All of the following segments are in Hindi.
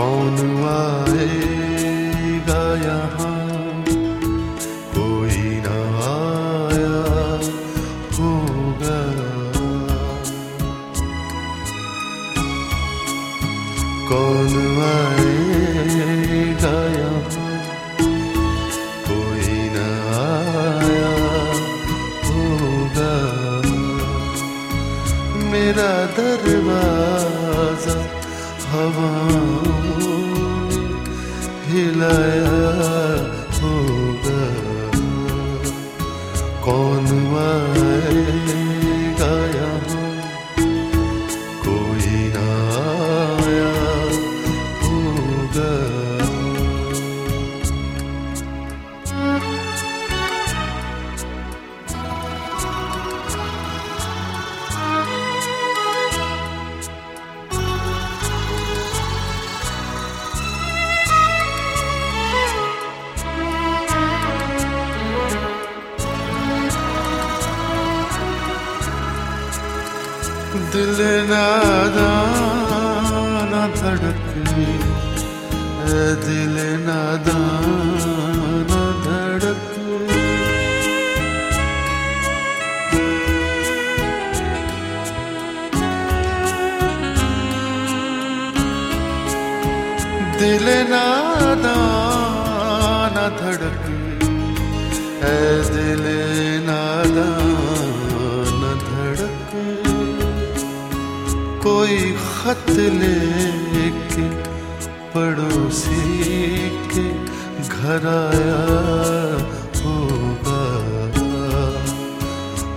कौन आएगा यहाँ? कोई न आया होगा। कौन आएगा यहाँ? कोई न आया होगा। मेरा दरवाज़ा हवाओं ने हिलाया। दिल नादान धड़के ए दिल नादान धड़के दिल नादान धड़के ए दिल नादान कोई खत लेके, पड़ोसी के घर आया होगा।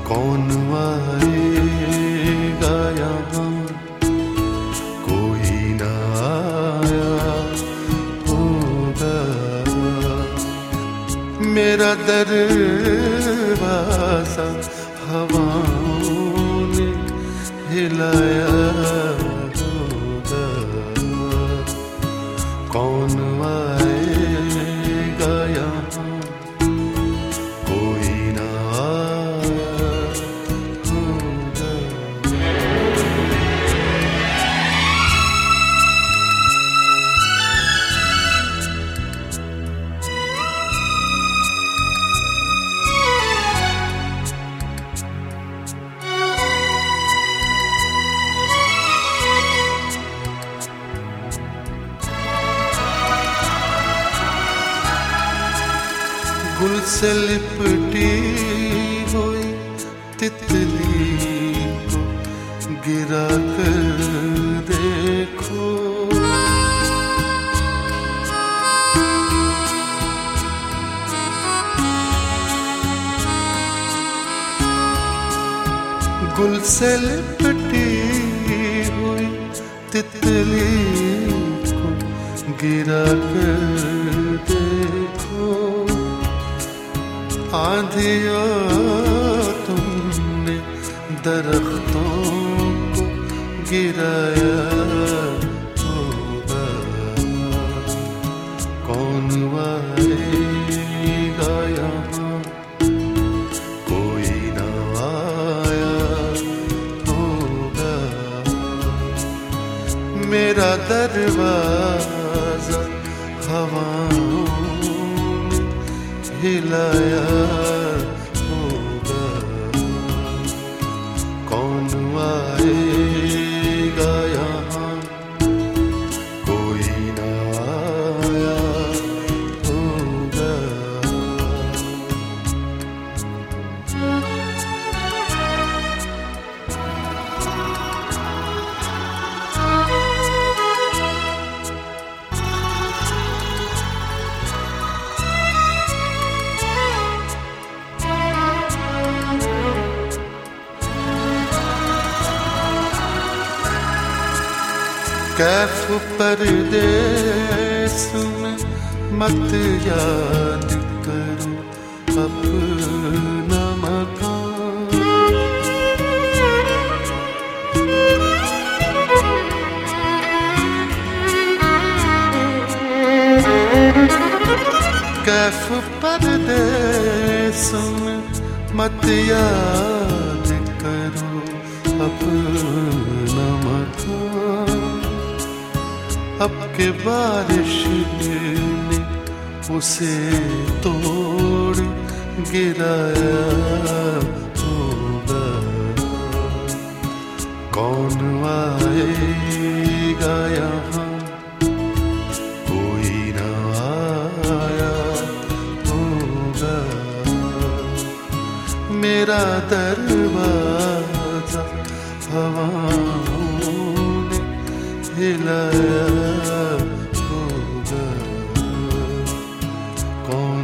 कौन आएगा यहाँ? कोई ना आया होगा। मेरा दरवाज़ा हवाओं ने हिलाया। गुल से लिपटी हुई तितली को गिरा कर देखो। गुल से लिपटी हुई तितली को गिरा कर देखो आंधियों तुमने दरख्तों को गिराया होगा। कौन आएगा यहाँ? कोई ना आया होगा। मेरा दरवाज़ा हिलाया कैफ परदेस में मत याद करो अपना मकान। कैफ परदेस में मत याद के बारिश ने उसे तोड़ गिराया होगा। कौन आएगा यहाँ? कोई होगा। मेरा दरवाज़ा हवा हिलाया। con